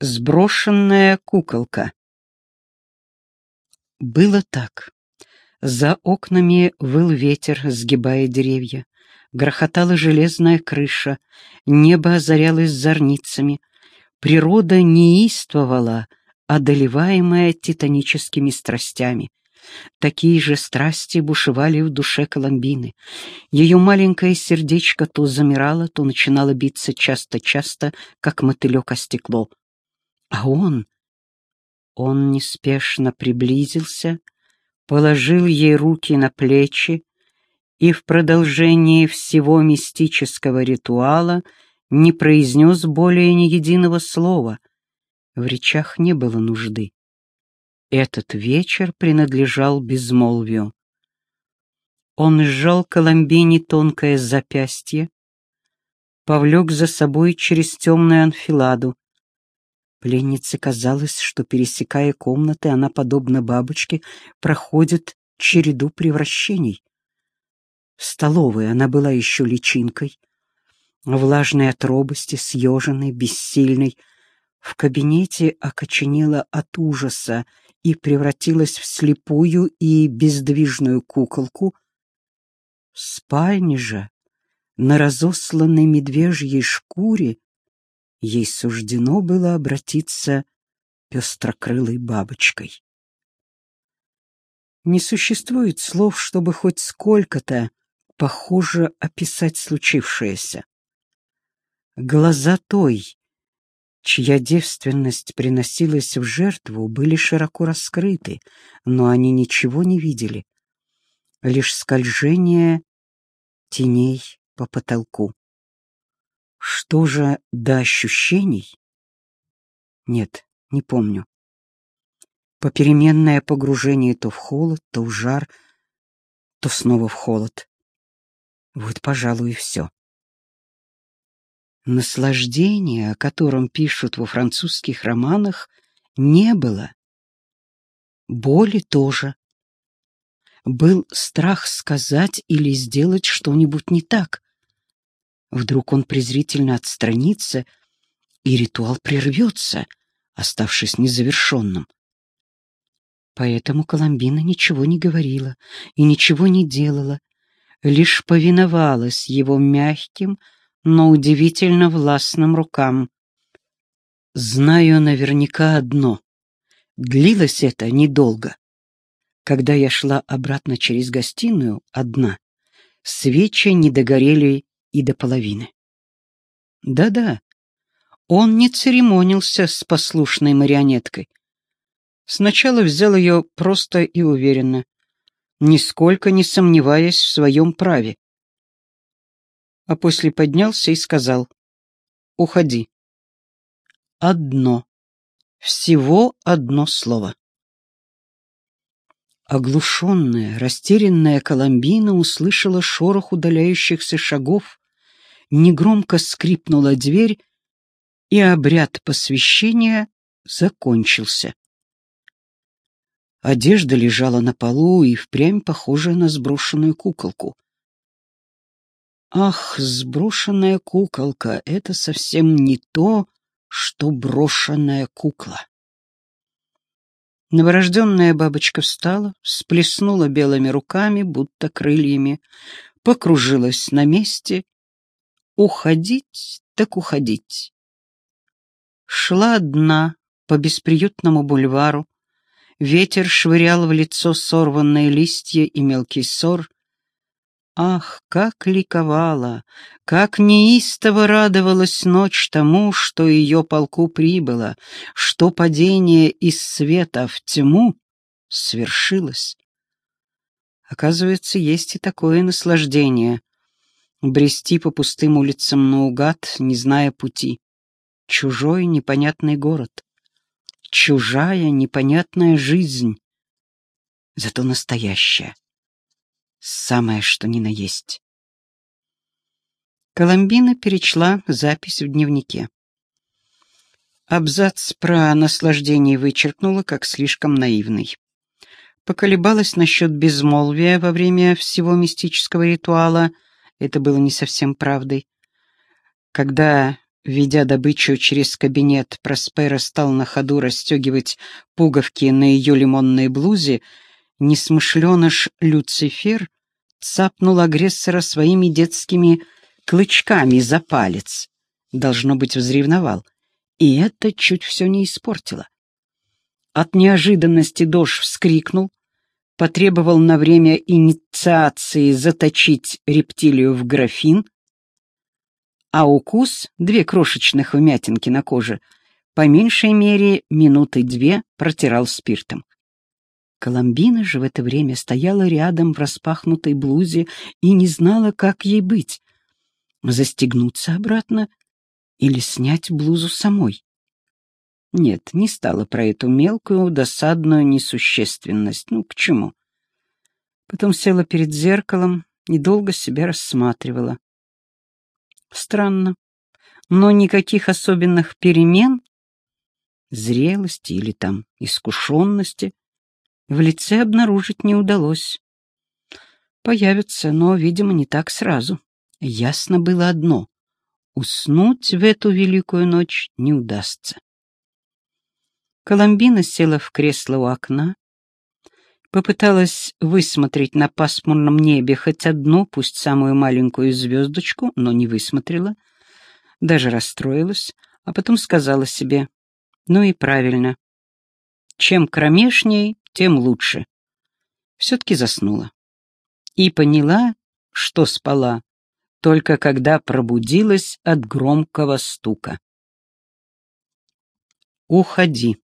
Сброшенная куколка. Было так. За окнами выл ветер, сгибая деревья. Грохотала железная крыша, небо озарялось зорницами. Природа неистовала, одолеваемая титаническими страстями. Такие же страсти бушевали в душе Коломбины. Ее маленькое сердечко то замирало, то начинало биться часто-часто, как мотылек о стекло. А он... Он неспешно приблизился, положил ей руки на плечи и в продолжении всего мистического ритуала не произнес более ни единого слова. В речах не было нужды. Этот вечер принадлежал безмолвию. Он сжал Коломбине тонкое запястье, повлек за собой через темную анфиладу, Пленнице казалось, что, пересекая комнаты, она, подобно бабочке, проходит череду превращений. В столовой она была еще личинкой, влажной от робости, съеженной, бессильной. В кабинете окоченела от ужаса и превратилась в слепую и бездвижную куколку. В спальне же, на разосланной медвежьей шкуре, ей суждено было обратиться пестрокрылой бабочкой. Не существует слов, чтобы хоть сколько-то похоже описать случившееся. Глаза той, чья девственность приносилась в жертву, были широко раскрыты, но они ничего не видели, лишь скольжение теней по потолку. Что же до ощущений? Нет, не помню. Попеременное погружение то в холод, то в жар, то снова в холод. Вот, пожалуй, и все. Наслаждения, о котором пишут во французских романах, не было. Боли тоже. Был страх сказать или сделать что-нибудь не так. Вдруг он презрительно отстранится, и ритуал прервется, оставшись незавершенным. Поэтому Коломбина ничего не говорила и ничего не делала, лишь повиновалась его мягким, но удивительно властным рукам. Знаю наверняка одно. Длилось это недолго. Когда я шла обратно через гостиную, одна, свечи не догорели и до половины. Да-да, он не церемонился с послушной марионеткой. Сначала взял ее просто и уверенно, нисколько не сомневаясь в своем праве. А после поднялся и сказал «Уходи». Одно, всего одно слово. Оглушенная, растерянная Коломбина услышала шорох удаляющихся шагов негромко скрипнула дверь, и обряд посвящения закончился. Одежда лежала на полу и впрямь похожая на сброшенную куколку. Ах, сброшенная куколка — это совсем не то, что брошенная кукла. Новорожденная бабочка встала, сплеснула белыми руками, будто крыльями, покружилась на месте Уходить так уходить. Шла одна по бесприютному бульвару. Ветер швырял в лицо сорванные листья и мелкий сор. Ах, как ликовала, как неистово радовалась ночь тому, что ее полку прибыло, что падение из света в тьму свершилось. Оказывается, есть и такое наслаждение брести по пустым улицам наугад, не зная пути. Чужой непонятный город. Чужая непонятная жизнь. Зато настоящая. Самое, что ни на есть. Коломбина перечла запись в дневнике. Абзац про наслаждение вычеркнула, как слишком наивный. Поколебалась насчет безмолвия во время всего мистического ритуала — это было не совсем правдой. Когда Ведя добычу через кабинет, Проспера стал на ходу расстегивать пуговки на ее лимонной блузе, несмышленыш Люцифер цапнул агрессора своими детскими клычками за палец. Должно быть, взревновал. И это чуть все не испортило. От неожиданности Дош вскрикнул, потребовал на время инициации заточить рептилию в графин, а укус, две крошечных вмятинки на коже, по меньшей мере минуты две протирал спиртом. Коломбина же в это время стояла рядом в распахнутой блузе и не знала, как ей быть. Застегнуться обратно или снять блузу самой? Нет, не стала про эту мелкую, досадную несущественность. Ну, к чему? Потом села перед зеркалом и долго себя рассматривала. Странно, но никаких особенных перемен, зрелости или там искушенности в лице обнаружить не удалось. Появится, но, видимо, не так сразу. Ясно было одно — уснуть в эту великую ночь не удастся. Коломбина села в кресло у окна, попыталась высмотреть на пасмурном небе хоть одну, пусть самую маленькую звездочку, но не высмотрела, даже расстроилась, а потом сказала себе, ну и правильно, чем кромешней, тем лучше. Все-таки заснула. И поняла, что спала, только когда пробудилась от громкого стука. «Уходи».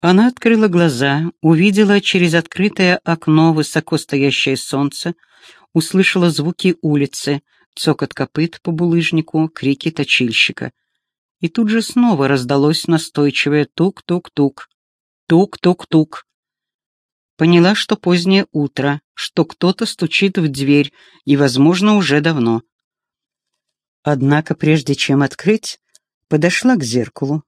Она открыла глаза, увидела через открытое окно высоко стоящее солнце, услышала звуки улицы, цокот копыт по булыжнику, крики точильщика. И тут же снова раздалось настойчивое тук-тук-тук, тук-тук-тук. Поняла, что позднее утро, что кто-то стучит в дверь, и, возможно, уже давно. Однако, прежде чем открыть, подошла к зеркалу,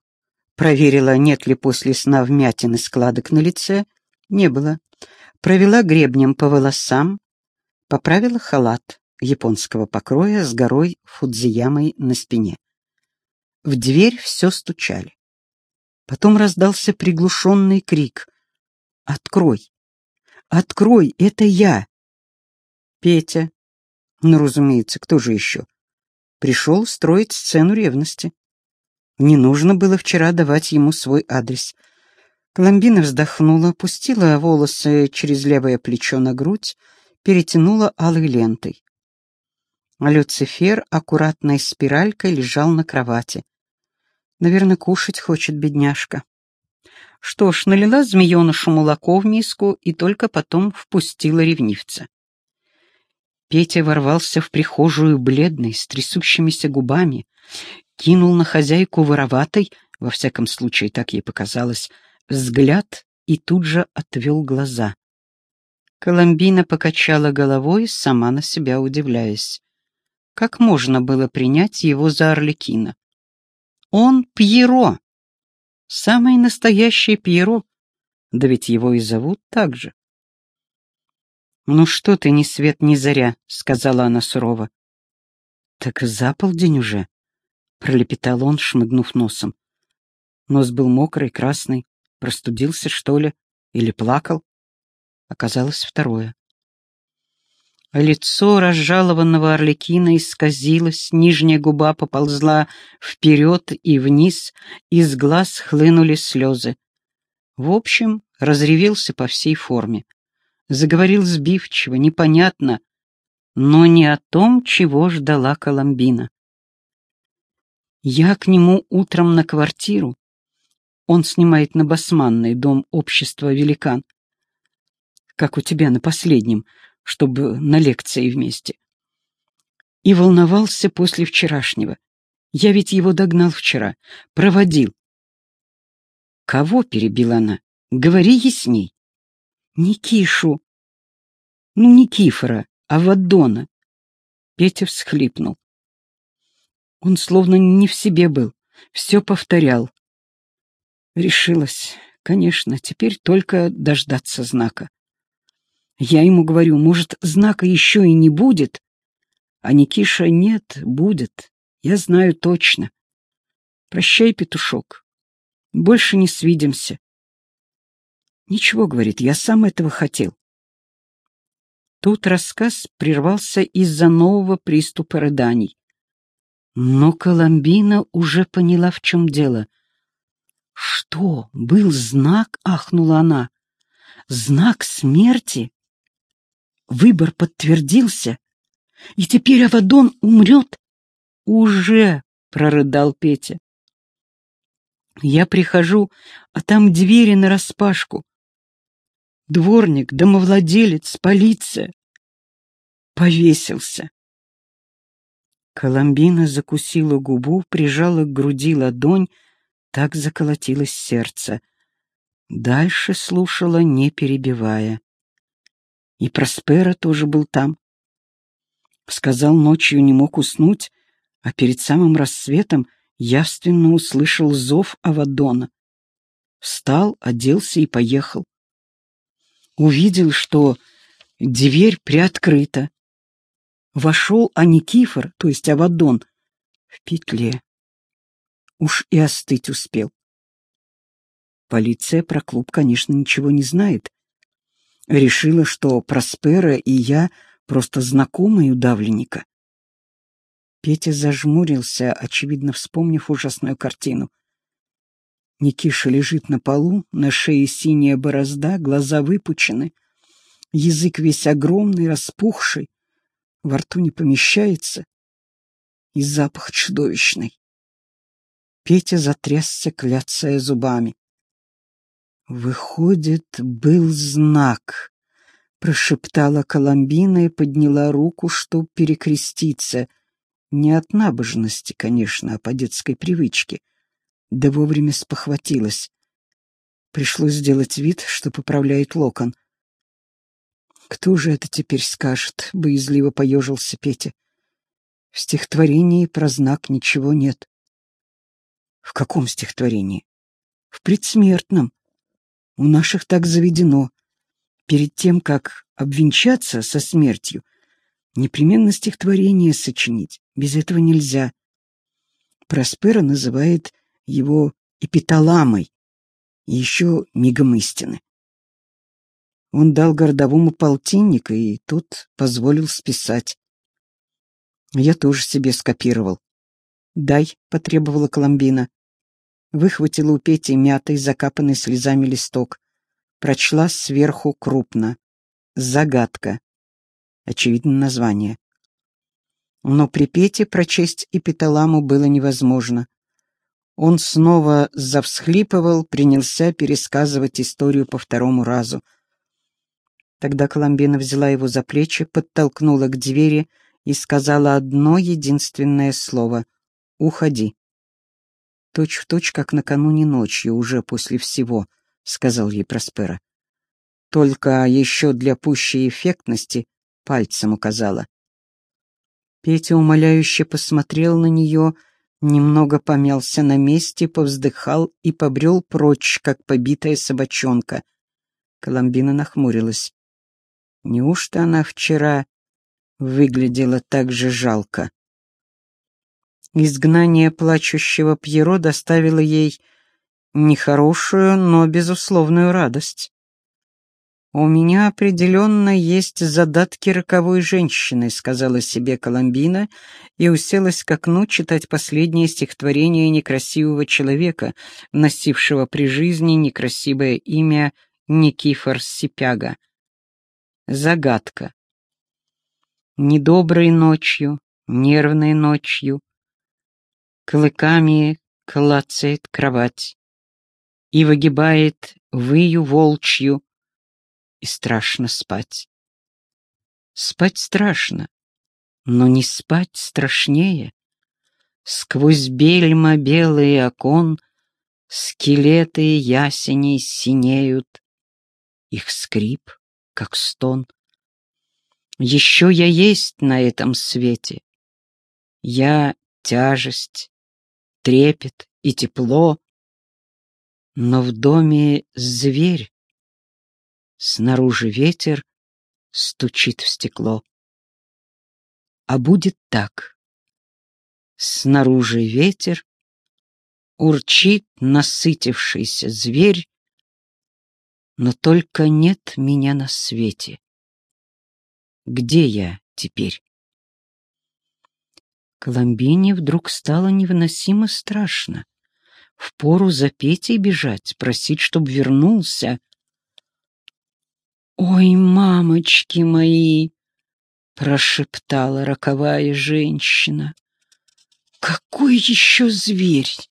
Проверила, нет ли после сна вмятин и складок на лице. Не было. Провела гребнем по волосам. Поправила халат японского покроя с горой Фудзиямой на спине. В дверь все стучали. Потом раздался приглушенный крик. «Открой! Открой! Это я!» Петя. Ну, разумеется, кто же еще? Пришел строить сцену ревности. Не нужно было вчера давать ему свой адрес. Коломбина вздохнула, опустила волосы через левое плечо на грудь, перетянула алой лентой. Люцифер аккуратной спиралькой лежал на кровати. Наверное, кушать хочет бедняжка. Что ж, налила змеенышу молоко в миску и только потом впустила ревнивца. Петя ворвался в прихожую бледный, с трясущимися губами, кинул на хозяйку вороватой, во всяком случае так ей показалось, взгляд и тут же отвел глаза. Коломбина покачала головой, сама на себя удивляясь. Как можно было принять его за Орликина? Он Пьеро! Самый настоящий Пьеро! Да ведь его и зовут так же. «Ну что ты, ни свет, ни заря», — сказала она сурово. «Так за полдень уже», — пролепетал он, шмыгнув носом. Нос был мокрый, красный. Простудился, что ли? Или плакал? Оказалось второе. Лицо разжалованного орликина исказилось, нижняя губа поползла вперед и вниз, из глаз хлынули слезы. В общем, разревелся по всей форме. Заговорил сбивчиво, непонятно, но не о том, чего ждала Коломбина. Я к нему утром на квартиру. Он снимает на Басманной дом общества «Великан». Как у тебя на последнем, чтобы на лекции вместе. И волновался после вчерашнего. Я ведь его догнал вчера, проводил. Кого перебила она? Говори ясней. Никишу. Ну, Никифора, а Ваддона. Петя всхлипнул. Он словно не в себе был, все повторял. Решилась, конечно, теперь только дождаться знака. Я ему говорю, может, знака еще и не будет, а Никиша нет, будет, Я знаю точно. Прощай, петушок. Больше не свидимся. Ничего, говорит, я сам этого хотел. Тут рассказ прервался из-за нового приступа рыданий. Но Коломбина уже поняла, в чем дело. «Что, был знак?» — ахнула она. «Знак смерти?» Выбор подтвердился, и теперь Авадон умрет? «Уже!» — прорыдал Петя. Я прихожу, а там двери нараспашку. Дворник, домовладелец, полиция. Повесился. Коломбина закусила губу, прижала к груди ладонь, так заколотилось сердце. Дальше слушала, не перебивая. И Проспера тоже был там. Сказал, ночью не мог уснуть, а перед самым рассветом явственно услышал зов Авадона. Встал, оделся и поехал. Увидел, что дверь приоткрыта. Вошел Аникифор, то есть Авадон, в петле. Уж и остыть успел. Полиция про клуб, конечно, ничего не знает. Решила, что Проспера и я просто знакомые у давленника. Петя зажмурился, очевидно вспомнив ужасную картину. Никиша лежит на полу, на шее синяя борозда, глаза выпучены, язык весь огромный, распухший, во рту не помещается, и запах чудовищный. Петя затрясся, кляцая зубами. «Выходит, был знак», — прошептала Коломбина и подняла руку, чтоб перекреститься — не от набожности, конечно, а по детской привычке. Да вовремя спохватилась. Пришлось сделать вид, что поправляет локон. «Кто же это теперь скажет?» — боязливо поежился Петя. «В стихотворении про знак ничего нет». «В каком стихотворении?» «В предсмертном. У наших так заведено. Перед тем, как обвенчаться со смертью, непременно стихотворение сочинить. Без этого нельзя. Проспера называет его эпиталамой и еще мигом истины. Он дал городовому полтинник, и тот позволил списать. Я тоже себе скопировал. «Дай», — потребовала Коломбина. Выхватила у Пети мятый, закапанный слезами листок. Прочла сверху крупно. «Загадка». Очевидно, название но при Пете прочесть эпиталаму было невозможно. Он снова завсхлипывал, принялся пересказывать историю по второму разу. Тогда Коломбина взяла его за плечи, подтолкнула к двери и сказала одно единственное слово — «Уходи». «Точь в точь, как накануне ночью, уже после всего», — сказал ей Проспера. Только еще для пущей эффектности пальцем указала. Петя умоляюще посмотрел на нее, немного помялся на месте, повздыхал и побрел прочь, как побитая собачонка. Коломбина нахмурилась. Неужто она вчера выглядела так же жалко? Изгнание плачущего Пьеро доставило ей нехорошую, но безусловную радость. «У меня определенно есть задатки роковой женщины», — сказала себе Коломбина и уселась к окну читать последнее стихотворение некрасивого человека, носившего при жизни некрасивое имя Никифор Сипяга. Загадка. Недоброй ночью, нервной ночью, клыками клацает кровать и выгибает выю волчью, и страшно спать. Спать страшно, но не спать страшнее. Сквозь бельма белые окон Скелеты ясеней синеют, Их скрип, как стон. Еще я есть на этом свете. Я — тяжесть, трепет и тепло, Но в доме зверь, Снаружи ветер стучит в стекло. А будет так. Снаружи ветер, урчит насытившийся зверь, но только нет меня на свете. Где я теперь? Коломбине вдруг стало невыносимо страшно. Впору за Петей бежать, просить, чтоб вернулся. «Ой, мамочки мои!» — прошептала роковая женщина. «Какой еще зверь?